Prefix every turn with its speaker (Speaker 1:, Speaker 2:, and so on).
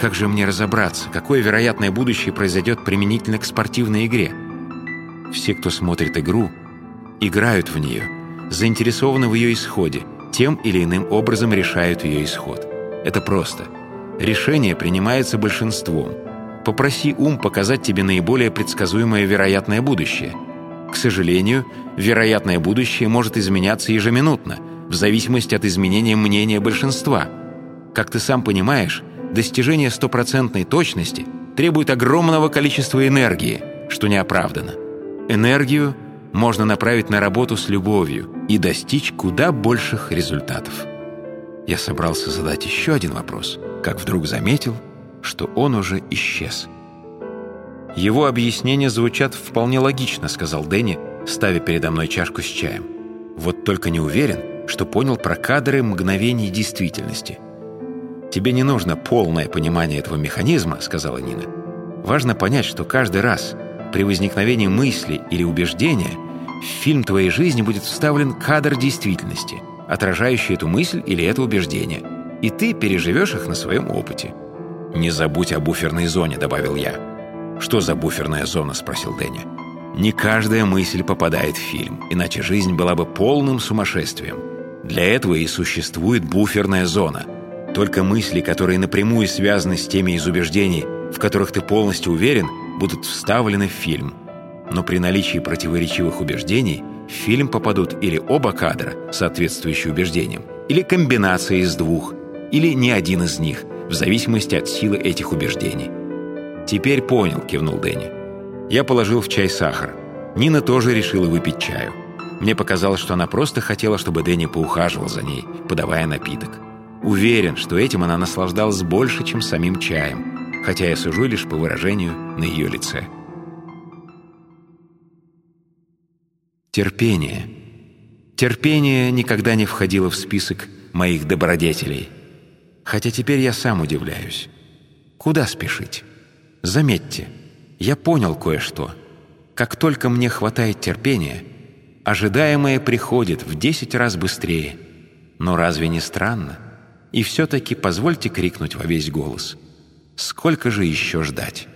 Speaker 1: Как же мне разобраться, какое вероятное будущее произойдет применительно к спортивной игре? Все, кто смотрит игру, играют в нее, заинтересованы в ее исходе, тем или иным образом решают ее исход. Это просто. Решение принимается большинством. Попроси ум показать тебе наиболее предсказуемое вероятное будущее. К сожалению, вероятное будущее может изменяться ежеминутно, в зависимости от изменения мнения большинства. Как ты сам понимаешь, достижение стопроцентной точности требует огромного количества энергии, что не оправдано. Энергию можно направить на работу с любовью и достичь куда больших результатов. Я собрался задать еще один вопрос, как вдруг заметил, что он уже исчез. «Его объяснения звучат вполне логично», — сказал Дэнни, ставя передо мной чашку с чаем. «Вот только не уверен, что понял про кадры мгновений действительности». «Тебе не нужно полное понимание этого механизма», — сказала Нина. «Важно понять, что каждый раз, при возникновении мысли или убеждения, в фильм твоей жизни будет вставлен кадр действительности, отражающий эту мысль или это убеждение, и ты переживешь их на своем опыте». «Не забудь о буферной зоне», — добавил я. «Что за буферная зона?» — спросил Дэнни. «Не каждая мысль попадает в фильм, иначе жизнь была бы полным сумасшествием. Для этого и существует буферная зона. Только мысли, которые напрямую связаны с теми из убеждений, в которых ты полностью уверен, будут вставлены в фильм. Но при наличии противоречивых убеждений в фильм попадут или оба кадра, соответствующие убеждениям, или комбинация из двух, или ни один из них, в зависимости от силы этих убеждений. «Теперь понял», — кивнул Дэнни. Я положил в чай сахар. Нина тоже решила выпить чаю. Мне показалось, что она просто хотела, чтобы Дэнни поухаживал за ней, подавая напиток. Уверен, что этим она наслаждалась больше, чем самим чаем, хотя я сужу лишь по выражению на ее лице. Терпение. Терпение никогда не входило в список моих добродетелей. Хотя теперь я сам удивляюсь. Куда спешить? Заметьте, я понял кое-что. Как только мне хватает терпения, ожидаемое приходит в десять раз быстрее. Но разве не странно? И все-таки позвольте крикнуть во весь голос. Сколько же еще ждать?